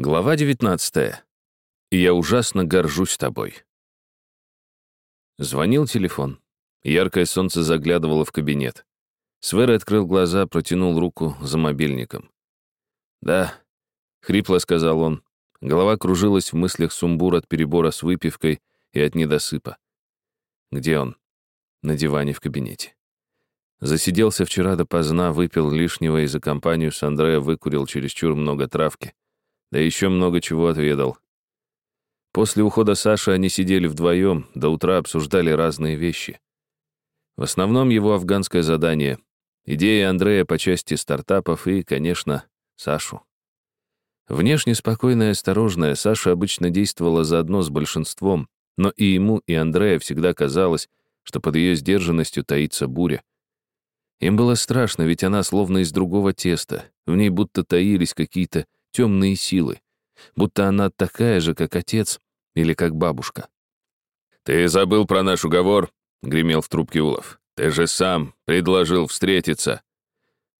Глава 19. И я ужасно горжусь тобой. Звонил телефон. Яркое солнце заглядывало в кабинет. Свер открыл глаза, протянул руку за мобильником. «Да», — хрипло сказал он. Голова кружилась в мыслях сумбур от перебора с выпивкой и от недосыпа. Где он? На диване в кабинете. Засиделся вчера допоздна, выпил лишнего и за компанию с Андреа выкурил чересчур много травки. Да еще много чего отведал. После ухода Саши они сидели вдвоем, до утра обсуждали разные вещи. В основном его афганское задание, идеи Андрея по части стартапов и, конечно, Сашу. Внешне спокойная и осторожная, Саша обычно действовала заодно с большинством, но и ему, и Андрея всегда казалось, что под ее сдержанностью таится буря. Им было страшно, ведь она словно из другого теста, в ней будто таились какие-то темные силы, будто она такая же, как отец или как бабушка. «Ты забыл про наш уговор?» — гремел в трубке Улов. «Ты же сам предложил встретиться».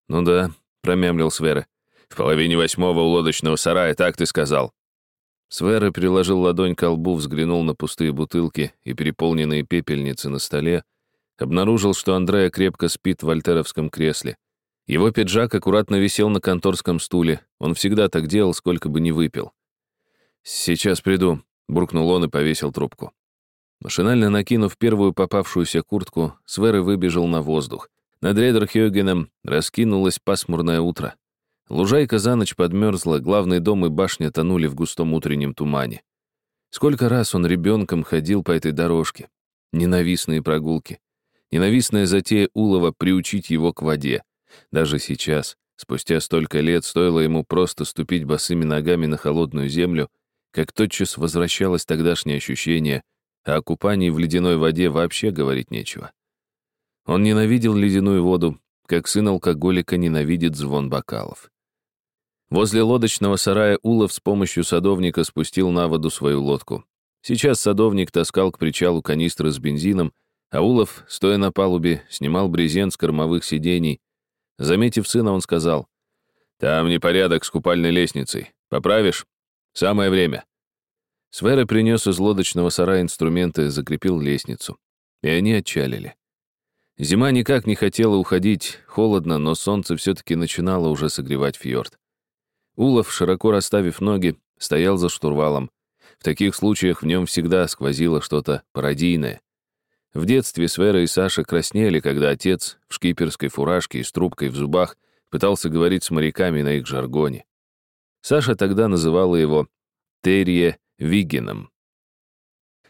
«Ну да», — промямлил Свера. «В половине восьмого у лодочного сарая, так ты сказал». Свера приложил ладонь к лбу, взглянул на пустые бутылки и переполненные пепельницы на столе, обнаружил, что Андрея крепко спит в вольтеровском кресле. Его пиджак аккуратно висел на конторском стуле. Он всегда так делал, сколько бы ни выпил. «Сейчас приду», — буркнул он и повесил трубку. Машинально накинув первую попавшуюся куртку, Сверы выбежал на воздух. Над Редерхёгеном раскинулось пасмурное утро. Лужайка за ночь подмерзла, главный дом и башня тонули в густом утреннем тумане. Сколько раз он ребенком ходил по этой дорожке. Ненавистные прогулки. Ненавистная затея Улова приучить его к воде. Даже сейчас, спустя столько лет, стоило ему просто ступить босыми ногами на холодную землю, как тотчас возвращалось тогдашнее ощущение, а о купании в ледяной воде вообще говорить нечего. Он ненавидел ледяную воду, как сын алкоголика ненавидит звон бокалов. Возле лодочного сарая Улов с помощью садовника спустил на воду свою лодку. Сейчас садовник таскал к причалу канистры с бензином, а Улов, стоя на палубе, снимал брезент с кормовых сидений, Заметив сына, он сказал, «Там непорядок с купальной лестницей. Поправишь? Самое время». Свера принес из лодочного сарая инструменты, закрепил лестницу. И они отчалили. Зима никак не хотела уходить, холодно, но солнце все-таки начинало уже согревать фьорд. Улов, широко расставив ноги, стоял за штурвалом. В таких случаях в нем всегда сквозило что-то пародийное. В детстве Свера и Саша краснели, когда отец в шкиперской фуражке и с трубкой в зубах пытался говорить с моряками на их жаргоне. Саша тогда называла его Терье Вигеном.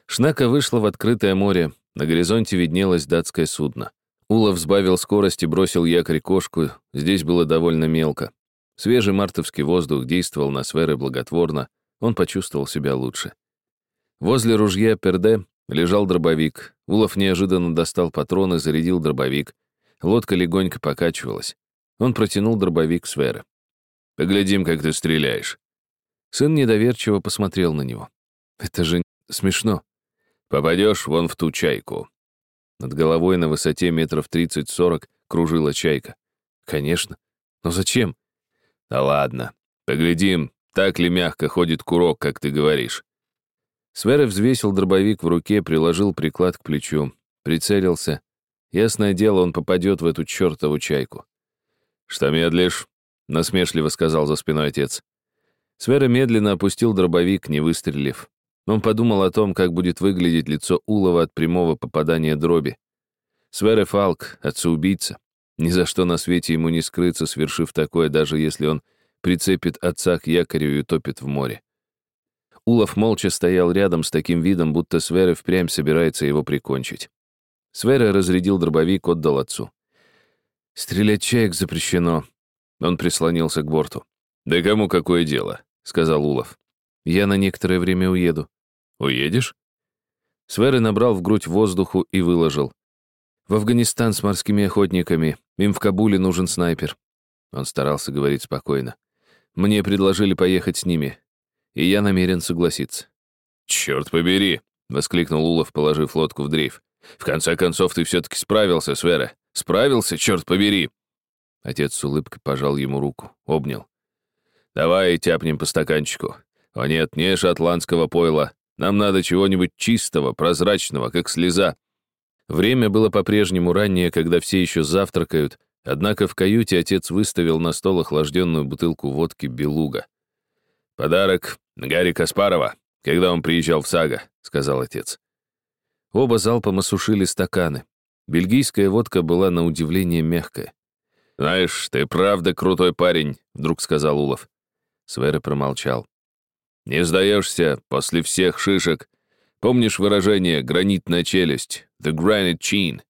Шнака вышла в открытое море, на горизонте виднелось датское судно. Улов сбавил скорость и бросил якорь кошку, здесь было довольно мелко. Свежий мартовский воздух действовал на Сверы благотворно, он почувствовал себя лучше. Возле ружья Перде Лежал дробовик. Улов неожиданно достал патроны, зарядил дробовик. Лодка легонько покачивалась. Он протянул дробовик Сверы. «Поглядим, как ты стреляешь». Сын недоверчиво посмотрел на него. «Это же смешно. Попадешь вон в ту чайку». Над головой на высоте метров 30-40 кружила чайка. «Конечно. Но зачем?» «Да ладно. Поглядим, так ли мягко ходит курок, как ты говоришь». Свера взвесил дробовик в руке, приложил приклад к плечу, прицелился. Ясное дело, он попадет в эту чертову чайку. «Что медлишь?» — насмешливо сказал за спиной отец. Свера медленно опустил дробовик, не выстрелив. Он подумал о том, как будет выглядеть лицо Улова от прямого попадания дроби. Свере Фалк, отца-убийца. Ни за что на свете ему не скрыться, свершив такое, даже если он прицепит отца к якорю и утопит в море. Улов молча стоял рядом с таким видом, будто Свера впрямь собирается его прикончить. Свера разрядил дробовик, отдал отцу. «Стрелять чаек запрещено». Он прислонился к борту. «Да кому какое дело?» — сказал Улов. «Я на некоторое время уеду». «Уедешь?» Сверы набрал в грудь воздуху и выложил. «В Афганистан с морскими охотниками. Им в Кабуле нужен снайпер». Он старался говорить спокойно. «Мне предложили поехать с ними и я намерен согласиться». «Черт побери!» — воскликнул Улов, положив лодку в дрейф. «В конце концов, ты все-таки справился, Свера. Справился, черт побери!» Отец с улыбкой пожал ему руку, обнял. Давай тяпнем по стаканчику. О нет, не шотландского пойла. Нам надо чего-нибудь чистого, прозрачного, как слеза. Время было по-прежнему раннее, когда все еще завтракают, однако в каюте отец выставил на стол охлажденную бутылку водки «Белуга». «Подарок Гарри Каспарова, когда он приезжал в Сага», — сказал отец. Оба залпом осушили стаканы. Бельгийская водка была на удивление мягкая. «Знаешь, ты правда крутой парень», — вдруг сказал Улов. Свера промолчал. «Не сдаешься после всех шишек. Помнишь выражение «гранитная челюсть» — «the granite chin»?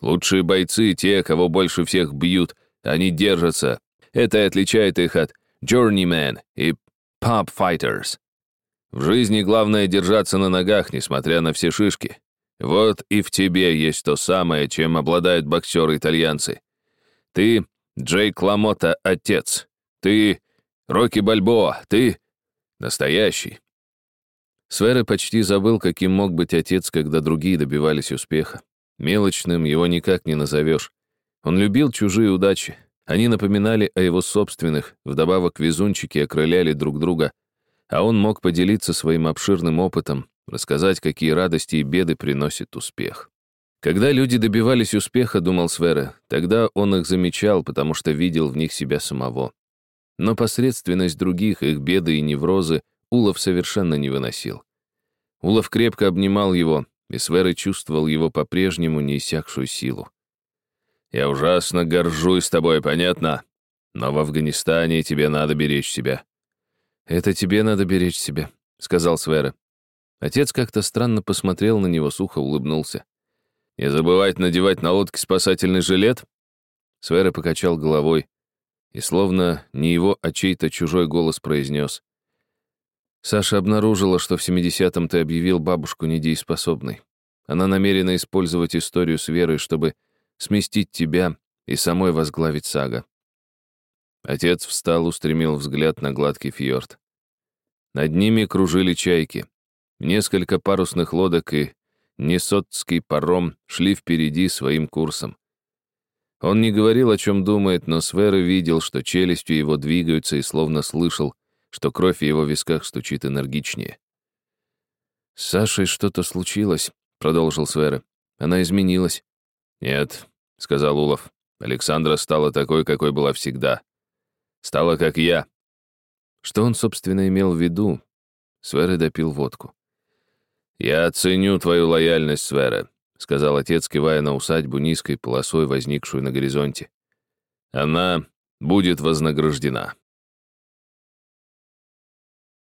Лучшие бойцы — те, кого больше всех бьют, они держатся. Это отличает их от journeyman и pub fighters. В жизни главное держаться на ногах, несмотря на все шишки. Вот и в тебе есть то самое, чем обладают боксеры-итальянцы. Ты Джейк Ламота отец. Ты Рокки Бальбоа. Ты настоящий. Свера почти забыл, каким мог быть отец, когда другие добивались успеха. Мелочным его никак не назовешь. Он любил чужие удачи. Они напоминали о его собственных, вдобавок везунчики окрыляли друг друга, а он мог поделиться своим обширным опытом, рассказать, какие радости и беды приносит успех. Когда люди добивались успеха, думал Свера, тогда он их замечал, потому что видел в них себя самого. Но посредственность других, их беды и неврозы Улов совершенно не выносил. Улов крепко обнимал его, и Свера чувствовал его по-прежнему неиссякшую силу. «Я ужасно горжусь тобой, понятно? Но в Афганистане тебе надо беречь себя». «Это тебе надо беречь себя», — сказал Свера. Отец как-то странно посмотрел на него, сухо улыбнулся. «Не забывать надевать на лодке спасательный жилет?» Свера покачал головой и, словно не его, а чей-то чужой голос произнес. Саша обнаружила, что в 70-м ты объявил бабушку недееспособной. Она намерена использовать историю с Верой, чтобы сместить тебя и самой возглавить сага. Отец встал, устремил взгляд на гладкий фьорд. Над ними кружили чайки. Несколько парусных лодок и Несотский паром шли впереди своим курсом. Он не говорил, о чем думает, но Свера видел, что челюстью его двигаются и словно слышал, что кровь в его висках стучит энергичнее. «С Сашей что-то случилось», — продолжил Свера. «Она изменилась». «Нет», — сказал Улов. «Александра стала такой, какой была всегда. Стала, как я». Что он, собственно, имел в виду? Свера допил водку. «Я ценю твою лояльность, Свера», — сказал отец, кивая на усадьбу низкой полосой, возникшую на горизонте. «Она будет вознаграждена».